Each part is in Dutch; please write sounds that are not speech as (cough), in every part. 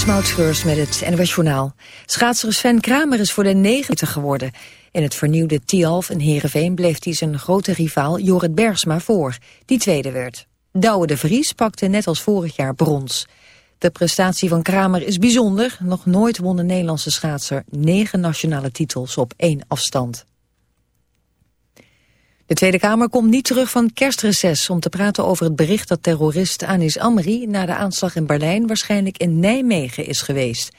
is Maud met het NWS Journaal. Schaatser Sven Kramer is voor de negende geworden. In het vernieuwde Tialf in Heerenveen bleef hij zijn grote rivaal Jorrit Bergsma voor, die tweede werd. Douwe de Vries pakte net als vorig jaar brons. De prestatie van Kramer is bijzonder. Nog nooit won de Nederlandse schaatser negen nationale titels op één afstand. De Tweede Kamer komt niet terug van kerstreces om te praten over het bericht dat terrorist Anis Amri na de aanslag in Berlijn waarschijnlijk in Nijmegen is geweest.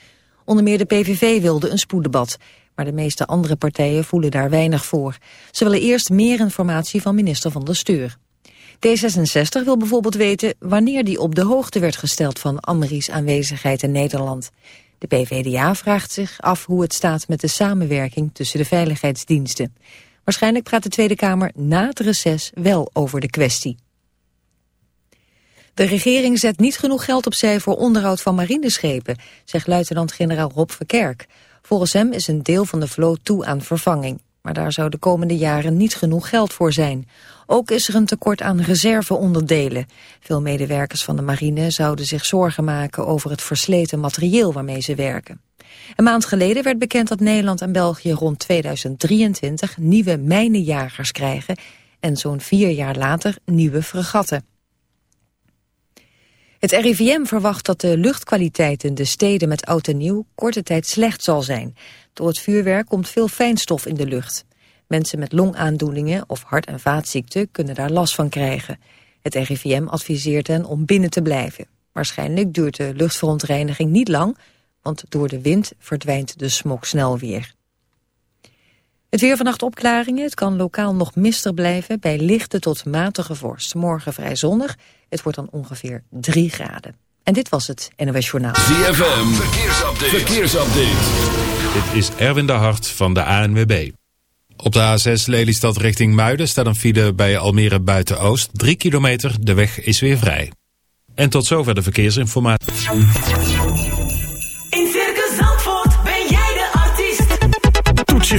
Onder meer de PVV wilde een spoeddebat, maar de meeste andere partijen voelen daar weinig voor. Ze willen eerst meer informatie van minister van der Steur. D66 wil bijvoorbeeld weten wanneer die op de hoogte werd gesteld van Amri's aanwezigheid in Nederland. De PVDA vraagt zich af hoe het staat met de samenwerking tussen de veiligheidsdiensten. Waarschijnlijk praat de Tweede Kamer na het reces wel over de kwestie. De regering zet niet genoeg geld opzij voor onderhoud van marineschepen, zegt luitenant-generaal Rob Verkerk. Volgens hem is een deel van de vloot toe aan vervanging. Maar daar zou de komende jaren niet genoeg geld voor zijn. Ook is er een tekort aan reserveonderdelen. Veel medewerkers van de marine zouden zich zorgen maken over het versleten materieel waarmee ze werken. Een maand geleden werd bekend dat Nederland en België rond 2023 nieuwe mijnenjagers krijgen en zo'n vier jaar later nieuwe fregatten. Het RIVM verwacht dat de luchtkwaliteit in de steden met oud en nieuw korte tijd slecht zal zijn. Door het vuurwerk komt veel fijnstof in de lucht. Mensen met longaandoeningen of hart- en vaatziekten kunnen daar last van krijgen. Het RIVM adviseert hen om binnen te blijven. Waarschijnlijk duurt de luchtverontreiniging niet lang, want door de wind verdwijnt de smok snel weer. Het weer vannacht opklaringen. Het kan lokaal nog mistig blijven bij lichte tot matige vorst. Morgen vrij zonnig. Het wordt dan ongeveer 3 graden. En dit was het NOS Journaal. ZFM, verkeersupdate. verkeersupdate. Dit is Erwin de Hart van de ANWB. Op de A6 Lelystad richting Muiden staat een file bij Almere Buiten-Oost. 3 kilometer, de weg is weer vrij. En tot zover de verkeersinformatie.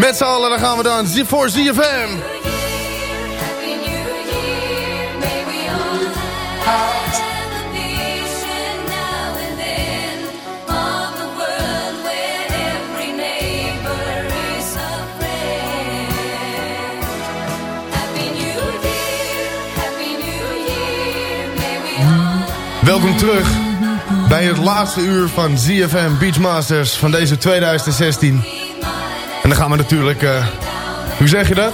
Met z'n allen, dan gaan we dan voor ZFM. Welkom terug bij het laatste uur van ZFM Beachmasters van deze 2016. En dan gaan we natuurlijk, eh, hoe zeg je dat?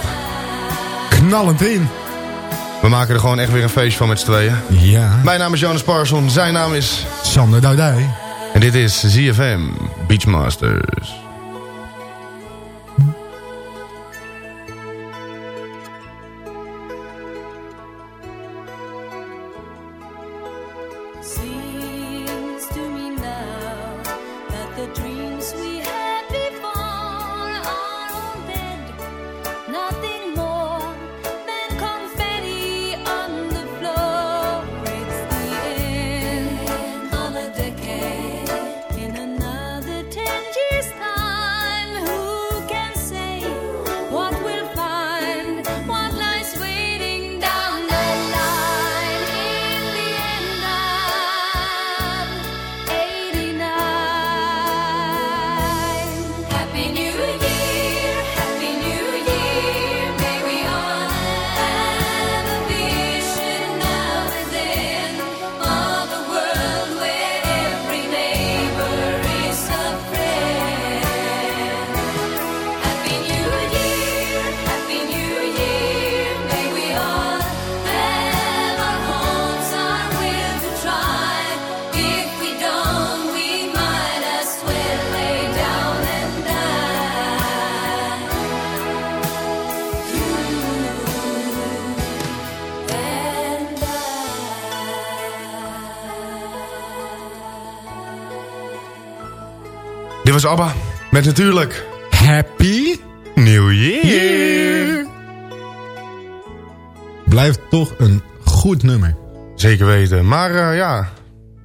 Knallend in. We maken er gewoon echt weer een feestje van met z'n tweeën. Ja. Mijn naam is Jonas Parson, zijn naam is... Sander Doudij. En dit is ZFM Beachmasters. Was ABBA, met natuurlijk Happy New Year. blijft toch een goed nummer. Zeker weten. Maar eh, ja,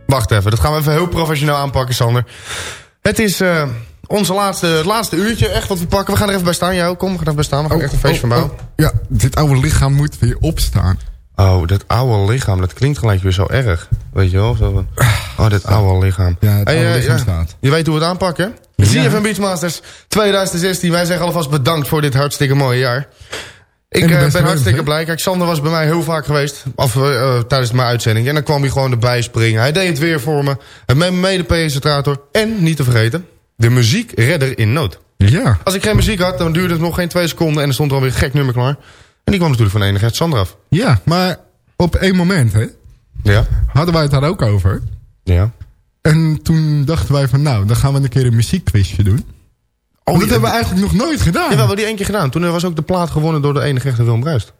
wacht even. Dat gaan we even heel professioneel aanpakken, Sander. Het is eh, onze laatste, het laatste uurtje. Echt wat we pakken. We gaan er even bij staan. Jou, kom. We gaan er even bij staan. We gaan er echt een feestje van bouwen. oh, ja, dit oude lichaam moet weer opstaan. Oh, dat oude lichaam. Dat klinkt gelijk weer zo erg. Weet je wel? Zo van, oh, dit oude lichaam. Ja, het oude eh, lichaam staat. Je weet hoe we het aanpakken. Ja. ZFM Beachmasters 2016. Wij zeggen alvast bedankt voor dit hartstikke mooie jaar. Ik eh, ben hartstikke blij. Kijk, Sander was bij mij heel vaak geweest. Of, eh, tijdens mijn uitzending. En dan kwam hij gewoon erbij springen. Hij deed het weer voor me. En Mijn mede-presentator. En, niet te vergeten, de muziekredder in nood. Ja. Als ik geen muziek had, dan duurde het nog geen twee seconden. En er stond er alweer een gek nummer klaar. En die kwam natuurlijk van enige Sander af. Ja, maar op één moment hè, Ja. hadden wij het daar ook over. Ja. En toen dachten wij van nou, dan gaan we een keer een muziekquizje doen. Oh, dat ja, hebben we eigenlijk nog nooit gedaan. Ja, we hebben die één keer gedaan. Toen was ook de plaat gewonnen door de enige echte Willem Bruist.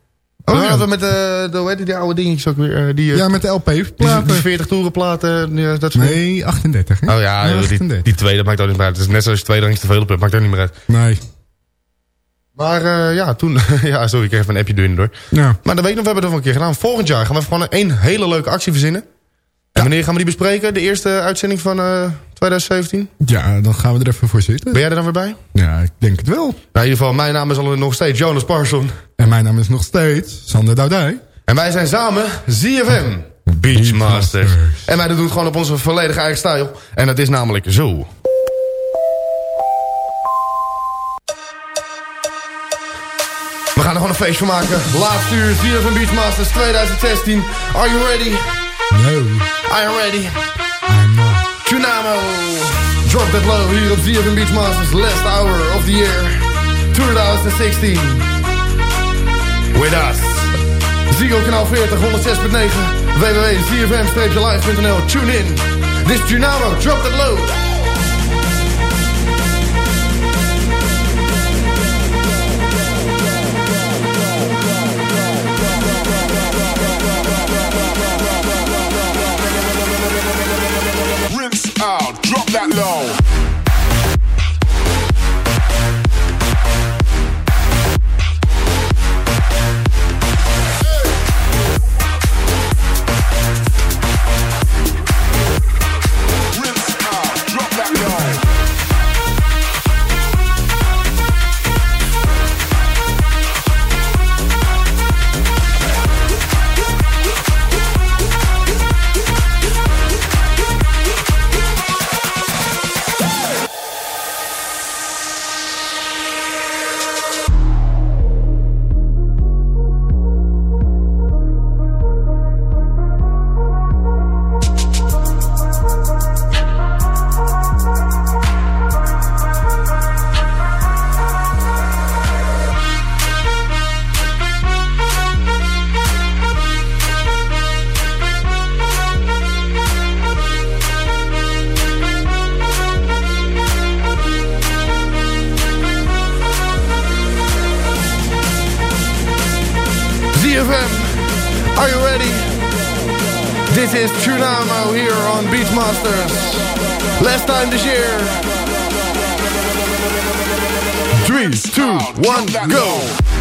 Oh, ja. we met eh, de, hoe heet die, die oude dingetjes ook weer? eh, die, eh, ja, met de LP die, platen. die 40 toerenplaten. Ja, dat soort. Nee, 38. Hè? Oh ja, Nee, die, 38. die tweede maakt ook niet meer uit. Het is net zoals je twee drinks te veel op hebt, maakt ook niet meer uit. Nee. Maar eh, ja, toen... (laughs) ja, sorry, ik kreeg even een appje doen door. Ja. Maar dan weet ik nog, we hebben het nog een keer gedaan. Volgend jaar gaan we gewoon een hele leuke actie verzinnen. En wanneer gaan we die bespreken? De eerste uitzending van eh 2017? ja, dan gaan we er even voor zitten. Ben jij er dan weer bij? Ja, ik denk het wel. Nou, in ieder geval, mijn naam is al nog steeds Jonas Parson. En mijn naam is nog steeds Sander Doudij. En wij zijn samen ZFM Beachmasters. Beachmasters. En wij doen het gewoon op onze volledige eigen stijl. En dat is namelijk zo. We gaan er gewoon een feest van maken. Laatste uur, ZFM Beachmasters 2016. Are you ready? No, Are you ready? I'm not. Tsunamo. Drop that low hier op ZFM Beachmasters. Last hour of the year 2016. With us. Ziggo kanaal 40, 106.9. www.zfm-live.nl. Tune in. This Tsunamo. Drop that low. drop that low. Beachmasters. Last time this year. 3, 2, 1, go!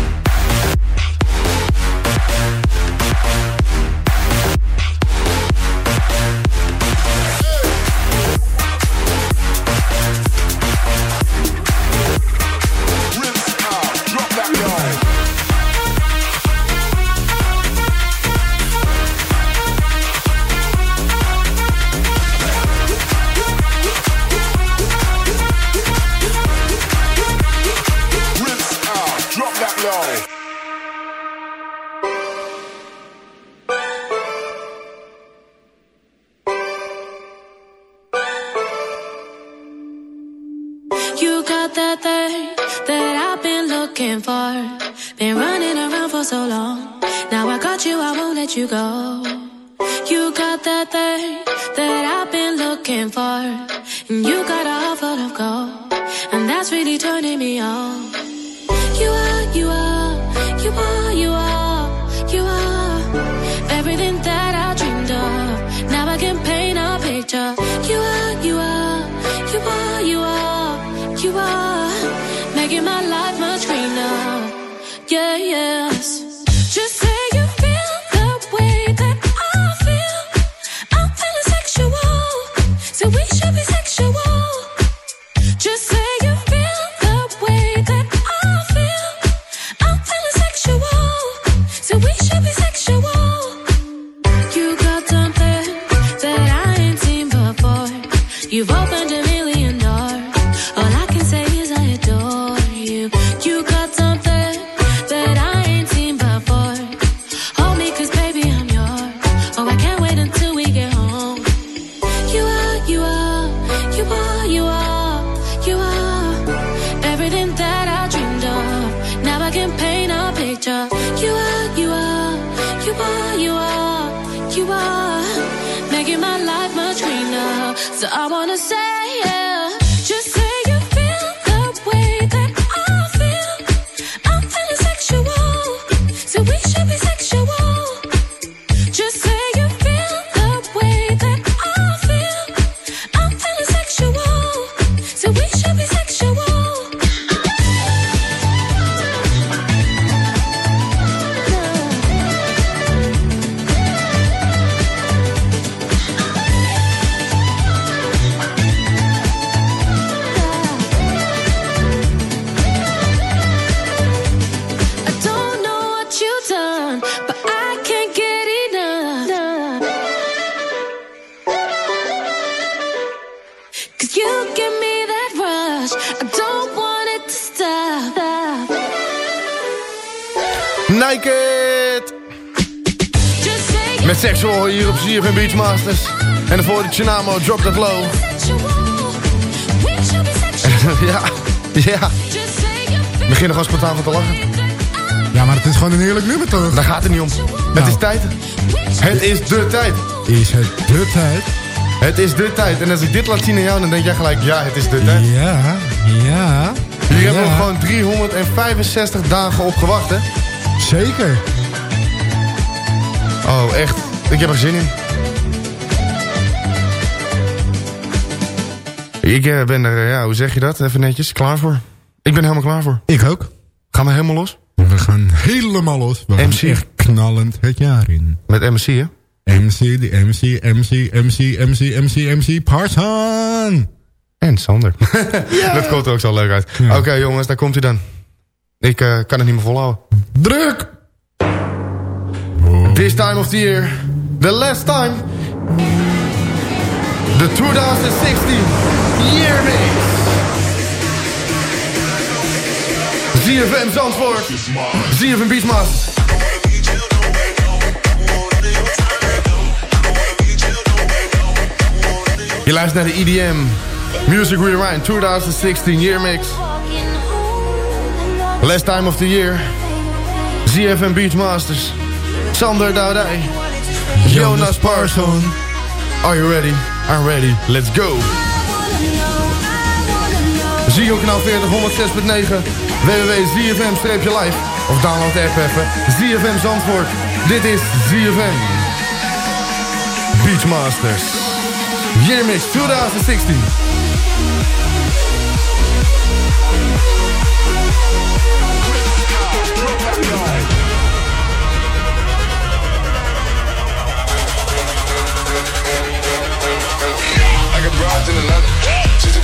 Tsunamo Drop That Low. (laughs) ja, ja. Ik begin gewoon spontaan van te lachen. Ja, maar het is gewoon een heerlijk nummer toch? Daar gaat het niet om. Het Nou. is tijd. Het is de tijd. Is het de tijd? Het is de tijd. En als ik dit laat zien aan jou, dan denk jij gelijk, ja, het is de tijd. Ja, ja. Jullie hebben nog gewoon 365 dagen op gewacht, hè? Zeker. Oh, echt. Ik heb er zin in. Ik eh, ben er, eh, ja, hoe zeg je dat? Even netjes, klaar voor. Ik ben helemaal klaar voor. Ik ook. Gaan we helemaal los? We gaan helemaal los. We gaan MC. echt knallend het jaar in. Met MC, hè? MC, de MC, MC, MC, MC, MC, MC, Parson. En Sander. (laughs) (laughs) Dat komt er ook zo leuk uit. Ja. Oké jongens, daar komt hij dan. Ik eh, kan het niet meer volhouden. Druk! This time of the year. The last time. The 2016 Year Mix. ZFM Zandvoort. ZFM Beachmasters. Je luistert naar de EDM. Music Rewind 2016 Year Mix. Last time of the year. ZFM Beachmasters. Sander Doudij. Jonas Parson. Are you ready? I'm ready, let's go. Zie ook kanaal 40, 106.9, www.zfm-live. Of download de app even, ZFM Zandvoort. Dit is ZFM. Beachmasters. Year Mix 2016.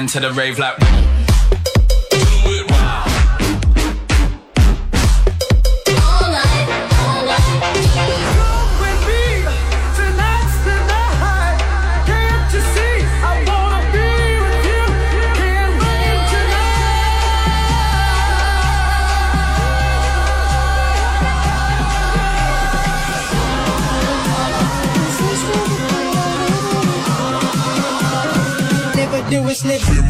Into to the rave like. do is live.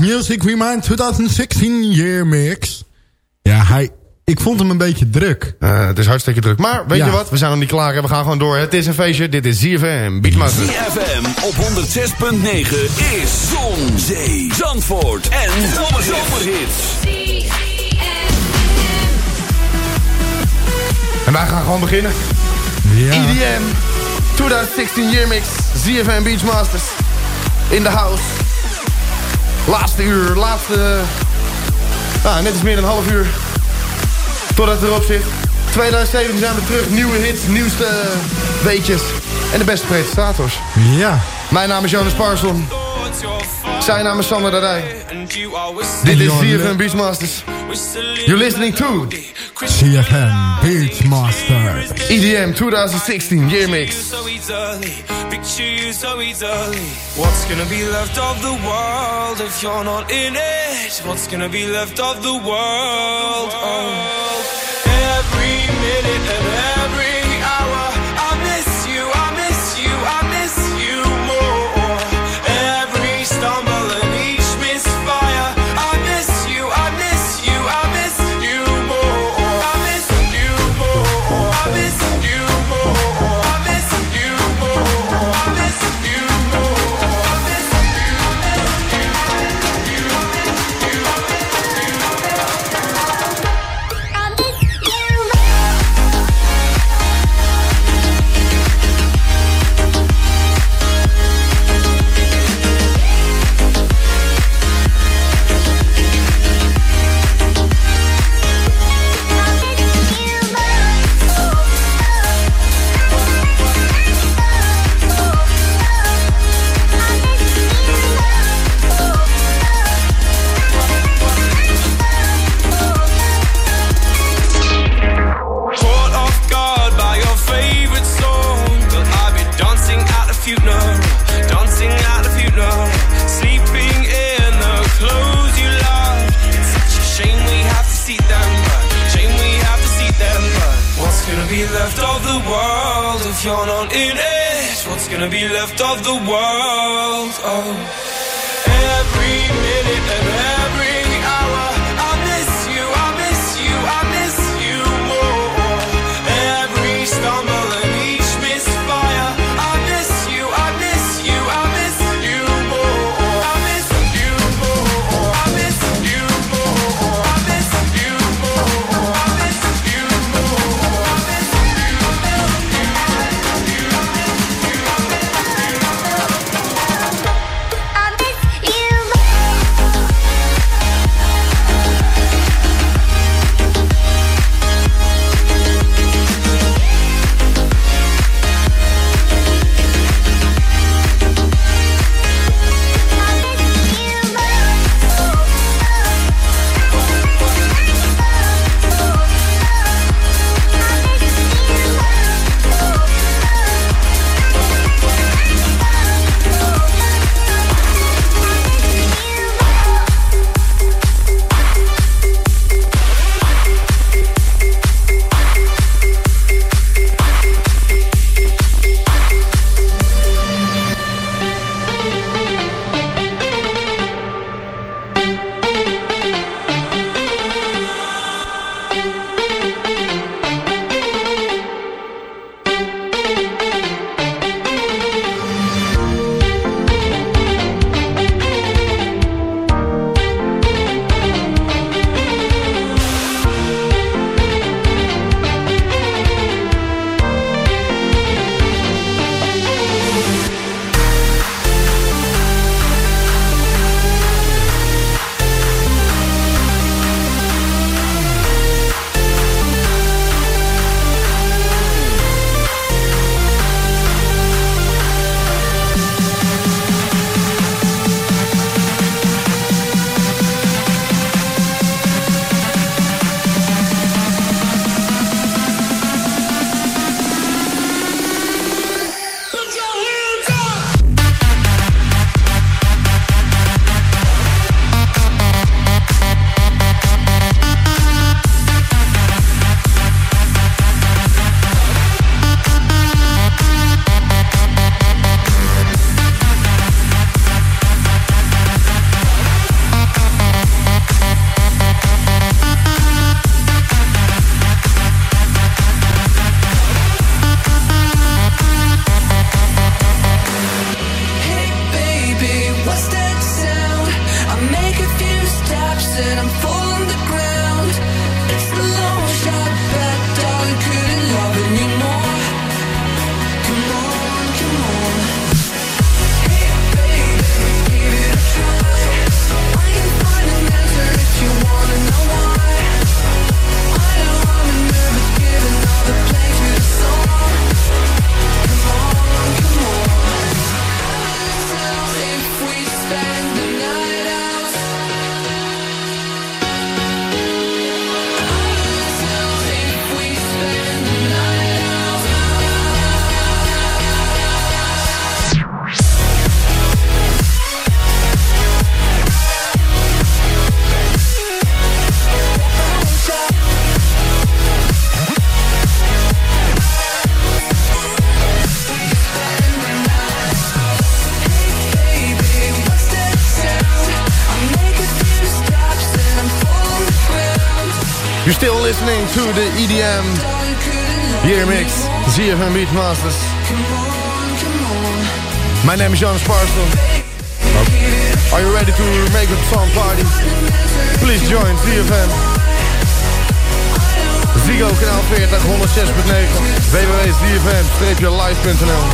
Music Remind 2016 Year Mix. Ja, hij, ik vond hem een beetje druk. Eh, het is hartstikke druk. Maar weet Ja. je wat? We zijn nog niet klaar. hè. We gaan gewoon door. Het is een feestje. Dit is ZFM. Beatmaster. ZFM op 106.9 is Zon, Zee, Zandvoort en Zomerhits. En wij gaan gewoon beginnen. Ja. EDM 2016 Year Mix. ZFM Beachmasters. In the house. Laatste uur. Laatste... Ah, net is meer dan een half uur. Totdat het erop zit. 2017 zijn we terug. Nieuwe hits. Nieuwste weetjes. En de beste presentators. Ja. Mijn naam is Jonas Parson. Zijn naam is Sander Dadij. Dit is ZFM Beachmasters. You're listening to CFM Beachmaster. EDM 2016 Year Mix. picture you so easily. What's gonna be left of the world if you're not in it? What's gonna be left of the world? Oh. Gonna be left of the world? Oh, listening to the EDM Year Mix, ZFM Beatmasters. My name is Jonas Parsons. Are you ready to make a song party? Please join ZFM. Zigo kanaal 40, 106.9, www.zfm-live.nl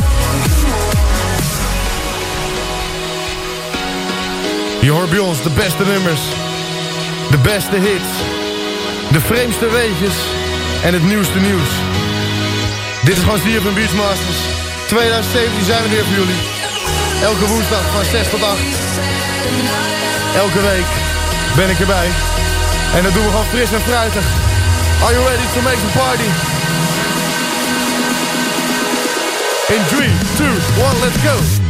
Je hoort bij ons de beste nummers, de beste hits, de vreemdste weetjes en het nieuwste nieuws. Dit is gewoon ZFM Beachmasters. 2017 zijn we weer voor jullie. Elke woensdag van 6 tot 8. Elke week ben ik erbij. En dat doen we gewoon fris en fruitig. Are you ready to make the party? In 3, 2, 1, let's go!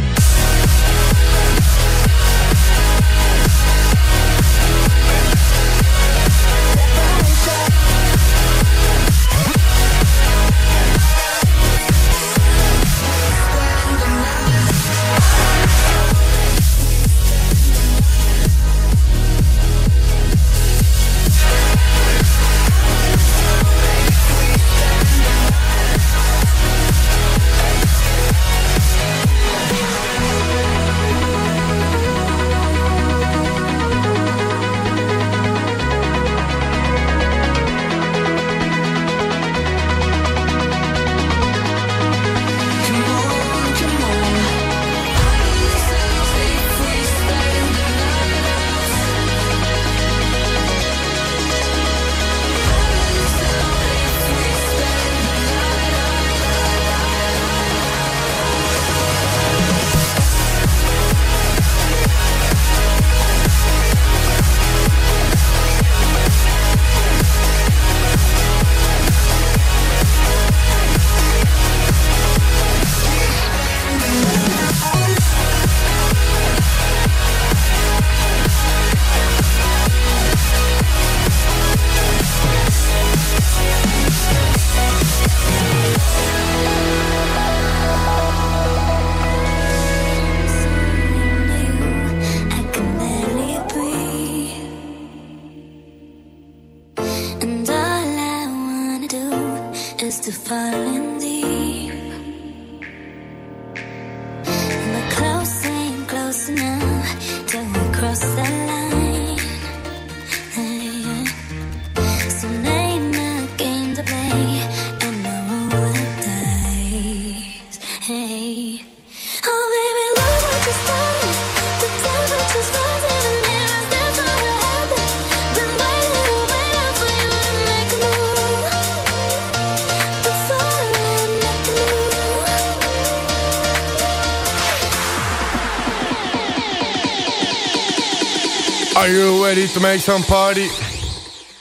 To make some party?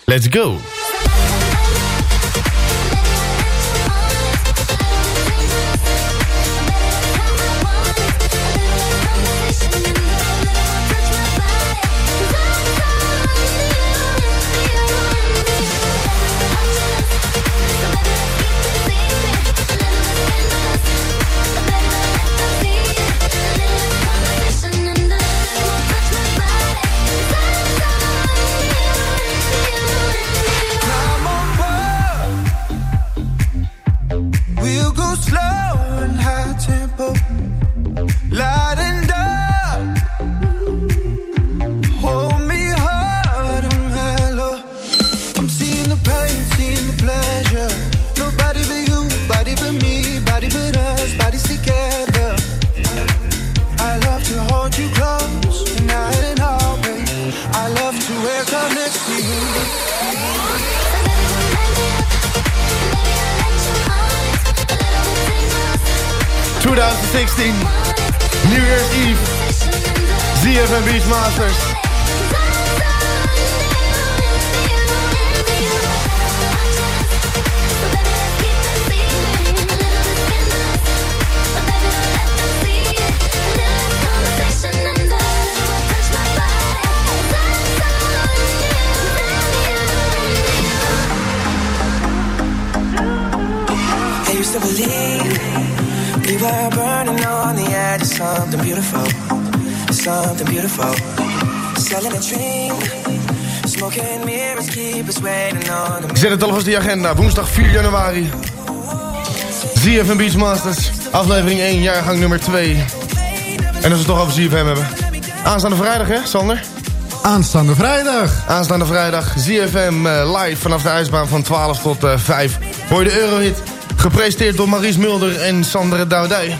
Let's go! Agenda. Woensdag 4 januari. ZFM Beachmasters. Aflevering 1, jaargang nummer 2. En als we het toch over ZFM hebben. Aanstaande vrijdag, hè, Sander? Aanstaande vrijdag. Aanstaande vrijdag. ZFM eh, live vanaf de ijsbaan van 12 tot eh 5. Hoor je de Eurohit. Gepresenteerd door Maries Mulder en Sandra Doudij.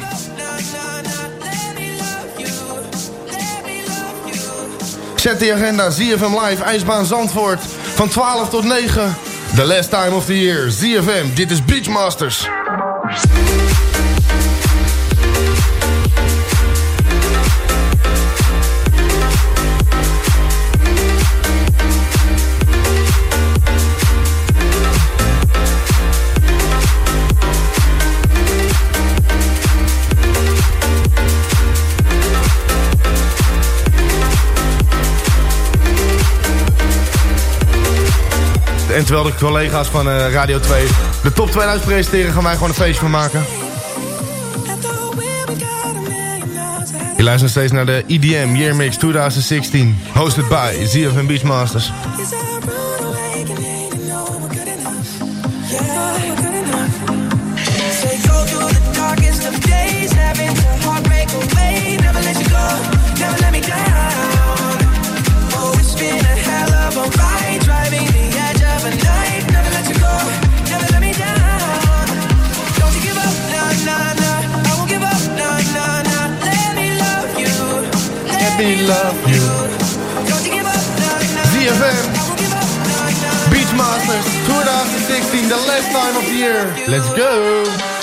Zet die agenda. ZFM live. IJsbaan Zandvoort. Van 12 tot 9. The last time of the year. ZFM. Dit is Beachmasters. Terwijl de collega's van eh, Radio 2 de top 2000 presenteren... gaan wij gewoon een feestje van maken. Je luistert nog steeds naar de EDM Year Mix 2016. Hosted by ZFM Beachmasters. Say love you. ZFM Beachmasters 2016, the last time of the year. Let's go.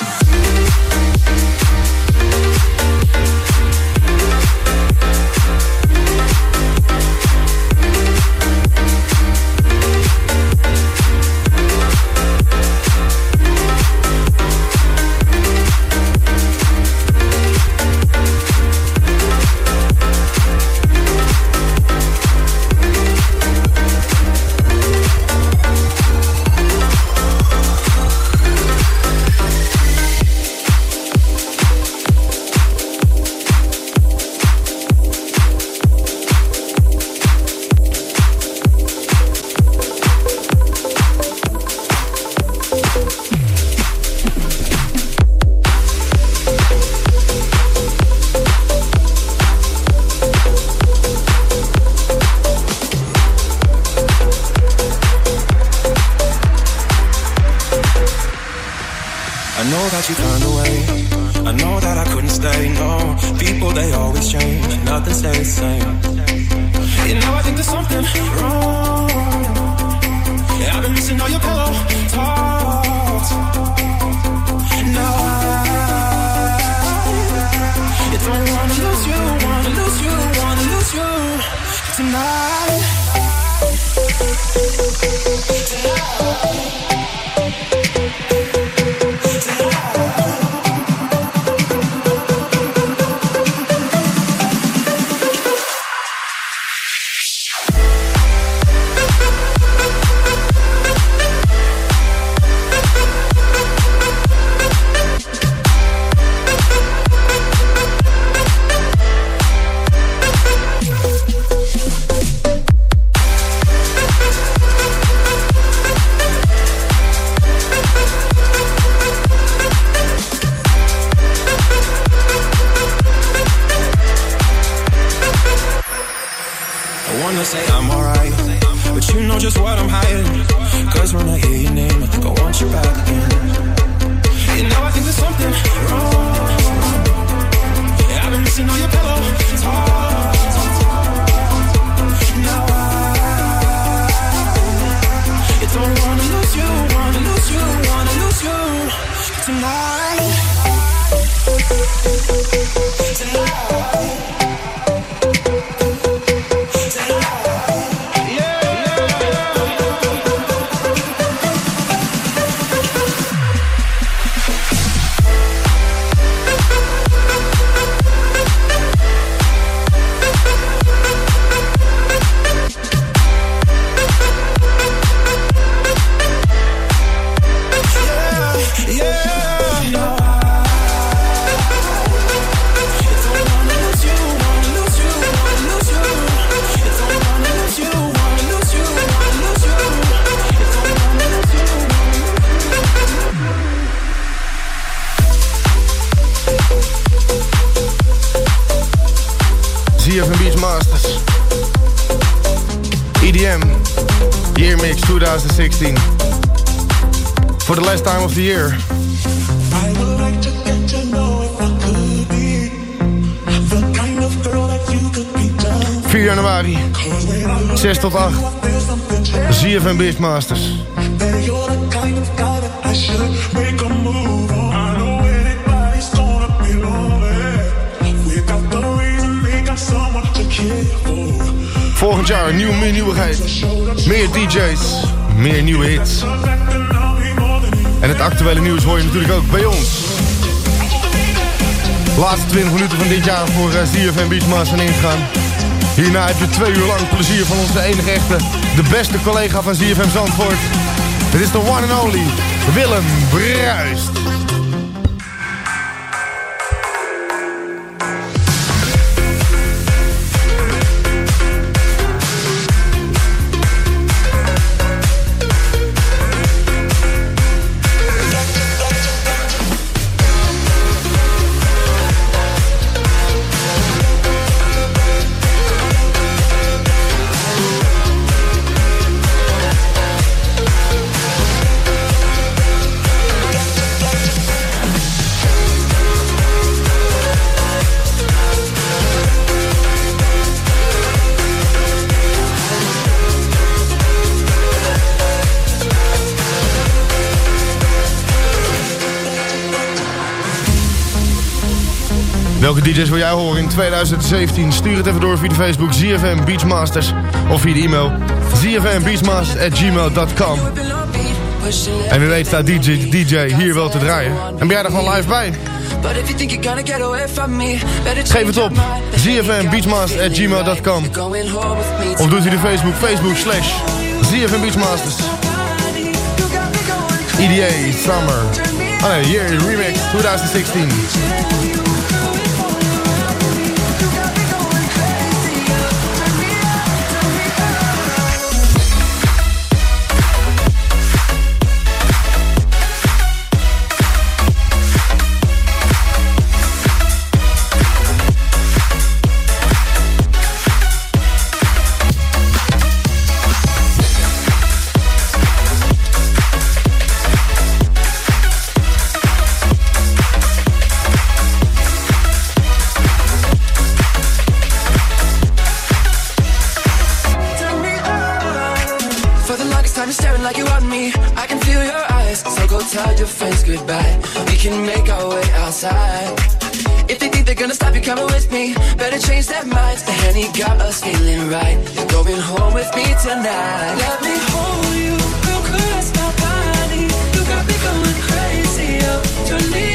Someone to care for. Volgend jaar nieuw, meer nieuwigheid. Meer DJ's, meer nieuwe hits. En het actuele nieuws hoor je natuurlijk ook bij ons. Laatste 20 minuten van dit jaar voor eh, ZFM Beachmasters zijn ingegaan. Hierna heb je twee uur lang plezier van onze enige echte, de beste collega van ZFM Zandvoort. Het is de one and only Willem Bruist. DJ's wil jij horen in 2017? Stuur het even door via de Facebook ZFM Beachmasters of via de e-mail zfmbeachmasters@gmail.com. En wie weet staat DJ, DJ hier wel te draaien. En ben jij er gewoon live bij? Geef het op. zfmbeachmasters@gmail.com. Of doet u de Facebook, Facebook slash ZFM Beachmasters. EDA Summer. Oh nee, hier remix 2016. Better change their minds. The Henny got us feeling right. You're going home with me tonight. Let me hold you, girl, caress my body. You got me going crazy, oh.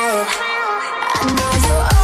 I know you're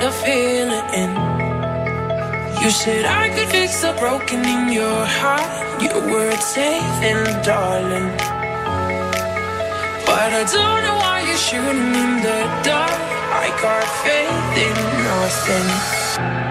the feeling in. You said I could fix the broken in your heart. Your words safe and darling. But I don't know why you're shooting in the dark. I got faith in nothing.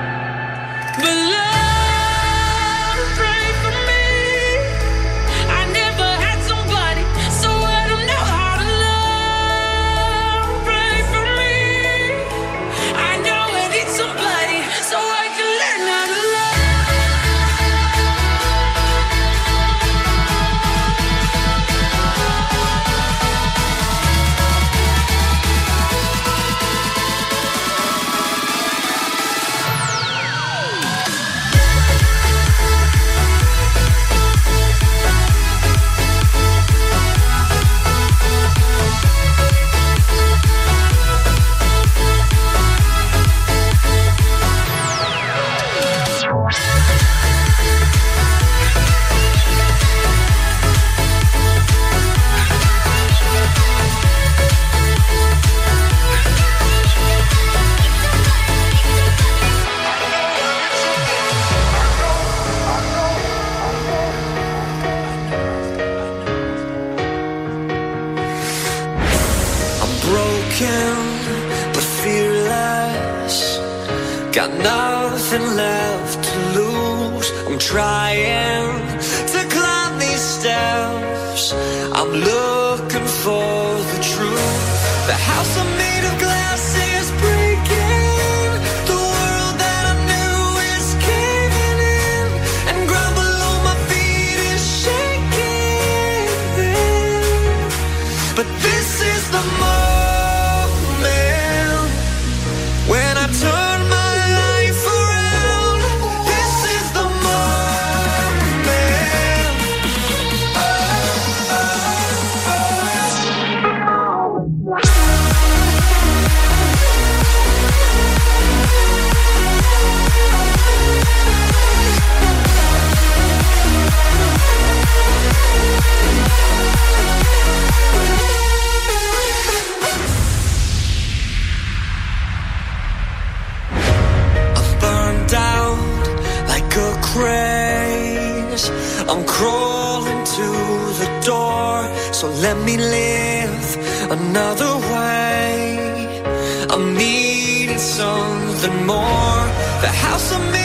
Crawl into the door. So let me live another way. I'm needing something more. The house I'm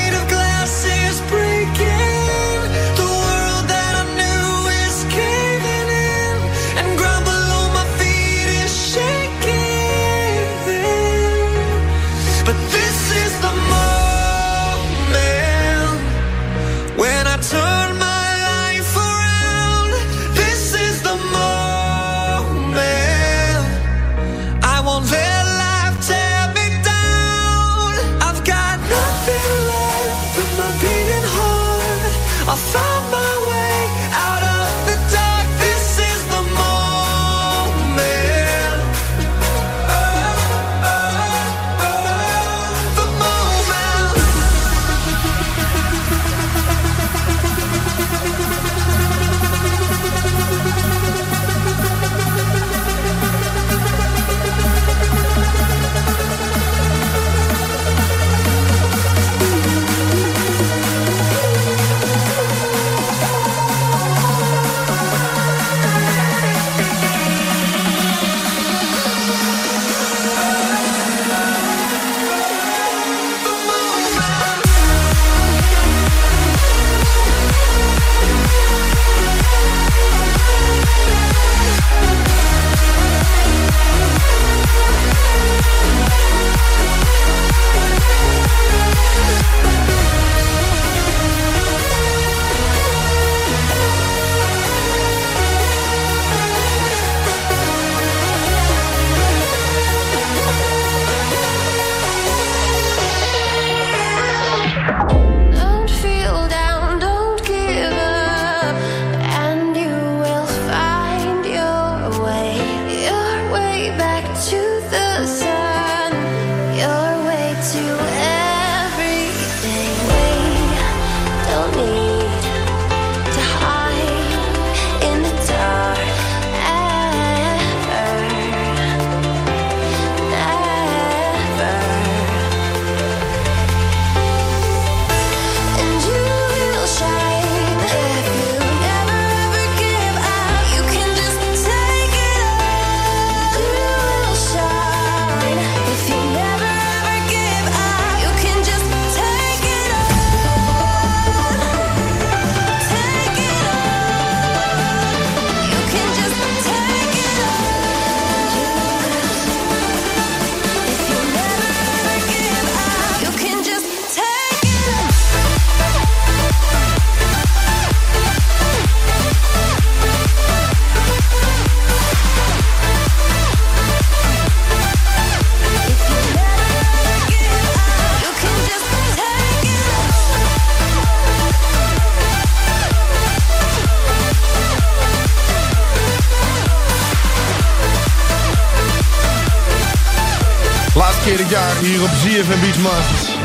ZFM Beachmasters.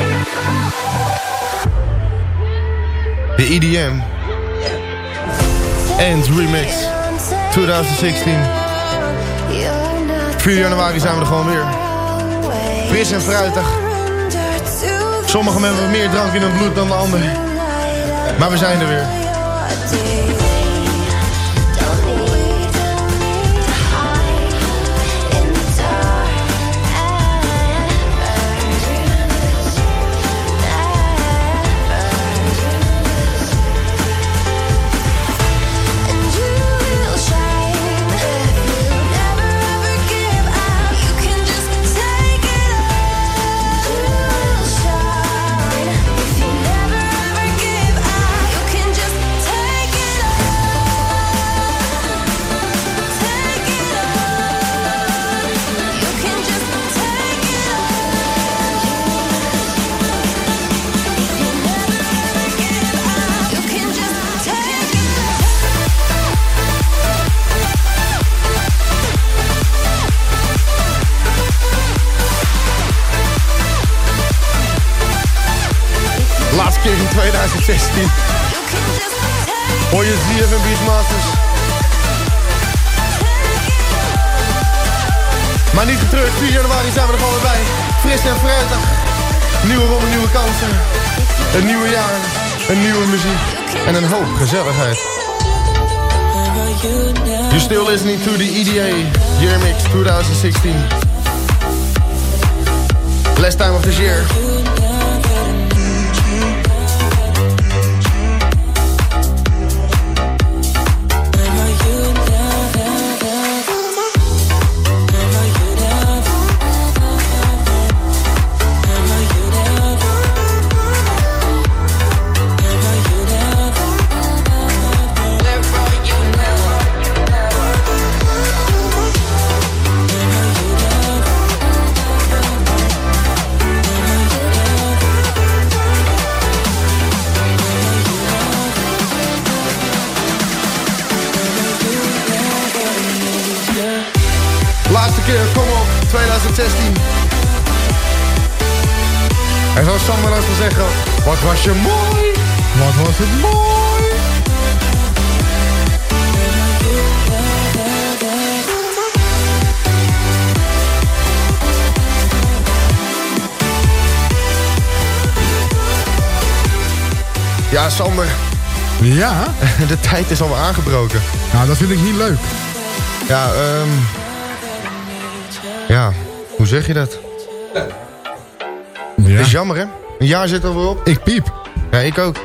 De EDM. And Remix 2016. 4 januari zijn we er gewoon weer. Fris en fruitig. Sommigen hebben meer drank in hun bloed dan de ander. Maar we zijn er weer. 2016. Hoor je ZFM Beachmasters. Maar niet getreurd, 4 januari zijn we er gewoon bij. Fris en fruitig. Nieuwe ronde, nieuwe kansen. Een nieuwe jaar, een nieuwe muziek en een hoop gezelligheid. You're still listening to the EDA Year Mix 2016. Last time of this year. Zeggen, wat was je mooi. Wat was het mooi. Ja, Sander. Ja? (laughs) De tijd is al aangebroken. Nou, dat vind ik niet leuk. Ja, ehm... Ja, hoe zeg je dat? Ja. Is jammer, hè? Een jaar zit er weer op. Ik piep. Ja, ik ook.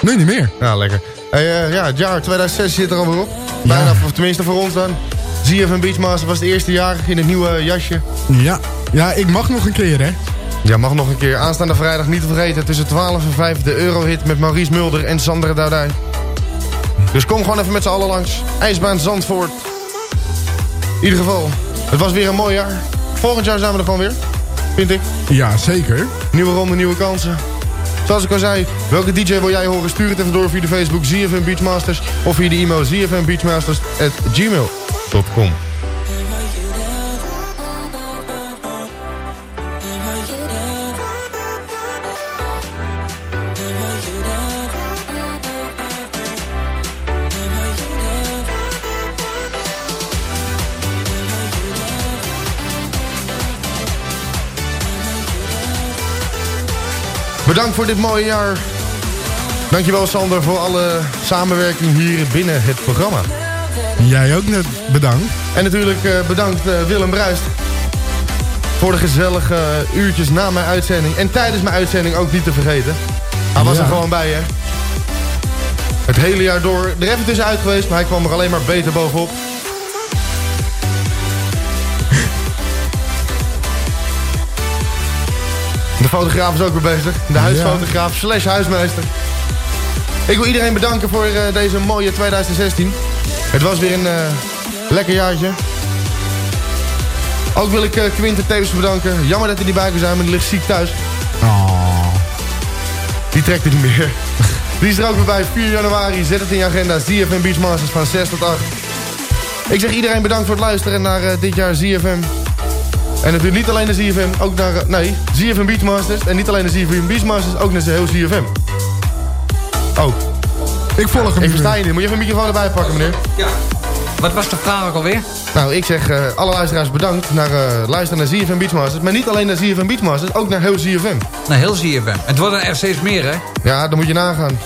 Nee, niet meer. Ja, lekker. Hey, eh, ja, het jaar 2006 zit er alweer op. Bijna, of tenminste voor ons dan. ZFM Beachmaster was het eerste jaar in het nieuwe jasje. Ja. Ja, ik mag nog een keer, hè? Ja, mag nog een keer. Aanstaande vrijdag niet te vergeten. Tussen 12 en 5 de Eurohit met Maurice Mulder en Sandra Doudij. Dus kom gewoon even met z'n allen langs. IJsbaan Zandvoort. In ieder geval, het was weer een mooi jaar. Volgend jaar zijn we er gewoon weer. Vind ik. Ja, zeker. Nieuwe ronde, nieuwe kansen. Zoals ik al zei, welke DJ wil jij horen? Stuur het even door via de Facebook ZFM Beachmasters. Of via de e-mail zfmbeachmasters.gmail.com Bedankt voor dit mooie jaar. Dankjewel Sander voor alle samenwerking hier binnen het programma. Jij ook net bedankt. En natuurlijk eh, bedankt eh, Willem Bruist. Voor de gezellige uurtjes na mijn uitzending. En tijdens mijn uitzending ook niet te vergeten. Hij was Ja. er gewoon bij hè. Het hele jaar door. Er even tussenuit geweest, maar hij kwam er alleen maar beter bovenop. Fotograaf is ook weer bezig. De huisfotograaf slash huismeester. Ik wil iedereen bedanken voor eh, deze mooie 2016. Het was weer een eh, lekker jaartje. Ook wil ik eh Quinten Tevens bedanken. Jammer dat hij niet bij kon zijn, maar die ligt ziek thuis. Oh. Die trekt het niet meer. (laughs) Die is er ook weer bij. 4 januari. Zet het in je agenda. ZFM Beachmasters van 6 tot 8. Ik zeg iedereen bedankt voor het luisteren naar dit jaar ZFM. En natuurlijk niet alleen naar ZFM, ook naar... nee, ZFM Beachmasters. En niet alleen naar ZFM Beachmasters, ook naar heel ZFM. Oh. Ik volg hem Ik versta je niet. Moet je even een microfoon erbij pakken, meneer? Ja. Wat was de vraag ook alweer? Nou, ik zeg eh, alle luisteraars bedankt naar eh, luisteren naar ZFM Beachmasters. Maar niet alleen naar ZFM Beachmasters, ook naar heel ZFM. Nou, heel ZFM. Het worden er steeds meer, hè? Ja, dan moet je nagaan.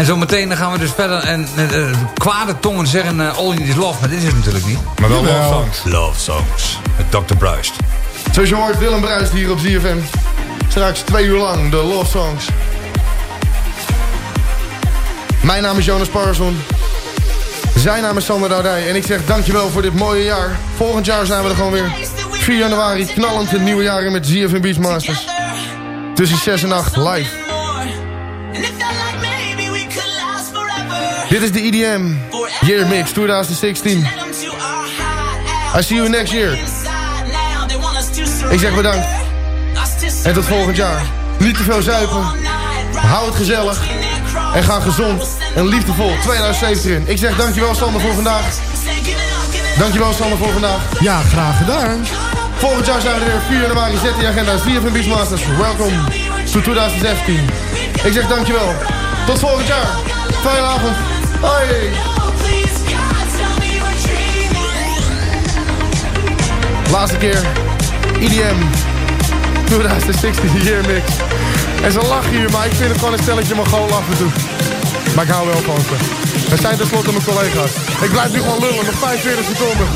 En zometeen dan gaan we dus verder en eh, kwade tongen zeggen eh, All You Need Is Love, maar dit is het natuurlijk niet. Maar wel Jawel. love songs. Love songs. Met Dr. Bruist. Zoals je hoort, Willem Bruist hier op ZFM. Straks twee uur lang de Love Songs. Mijn naam is Jonas Parson. Zijn naam is Sander Doudij. En ik zeg dankjewel voor dit mooie jaar. Volgend jaar zijn we er gewoon weer. 4 januari, knallend het nieuwe jaar in met ZFM Beachmasters. Tussen 6 en 8, live. Dit is de EDM Year Mix 2016. I see you next year. Ik zeg bedankt. En tot volgend jaar. Niet te veel zuipen. Hou het gezellig. En ga gezond en liefdevol 2017 in. Ik zeg dankjewel Sander voor vandaag. Dankjewel Sander voor vandaag. Ja, graag gedaan. Volgend jaar zijn we er weer 4 januari. Zet die agenda. ZFM Beachmasters. Welkom to 2016. Ik zeg dankjewel. Tot volgend jaar. Fijne avond. Hoi. Laatste keer. EDM. 2016 Year Mix. En ze lachen hier, maar ik vind het gewoon een stelletje Mongool af en toe. Maar ik hou wel van ze. Het zijn tenslotte mijn collega's. Ik blijf nu gewoon lullen, nog 45 seconden.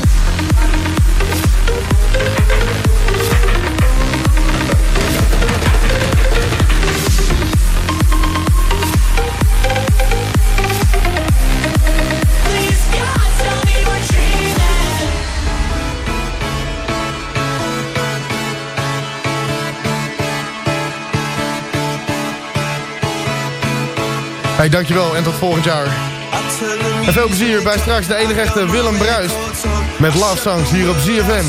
Hey, dankjewel en tot volgend jaar. En veel plezier bij straks de enige Willem Bruist. Met Love Songs hier op ZFM.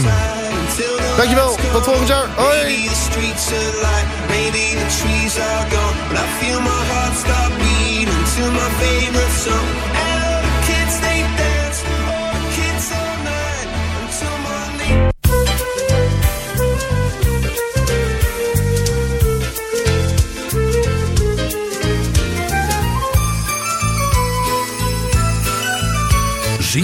Dankjewel, tot volgend jaar. Hoi!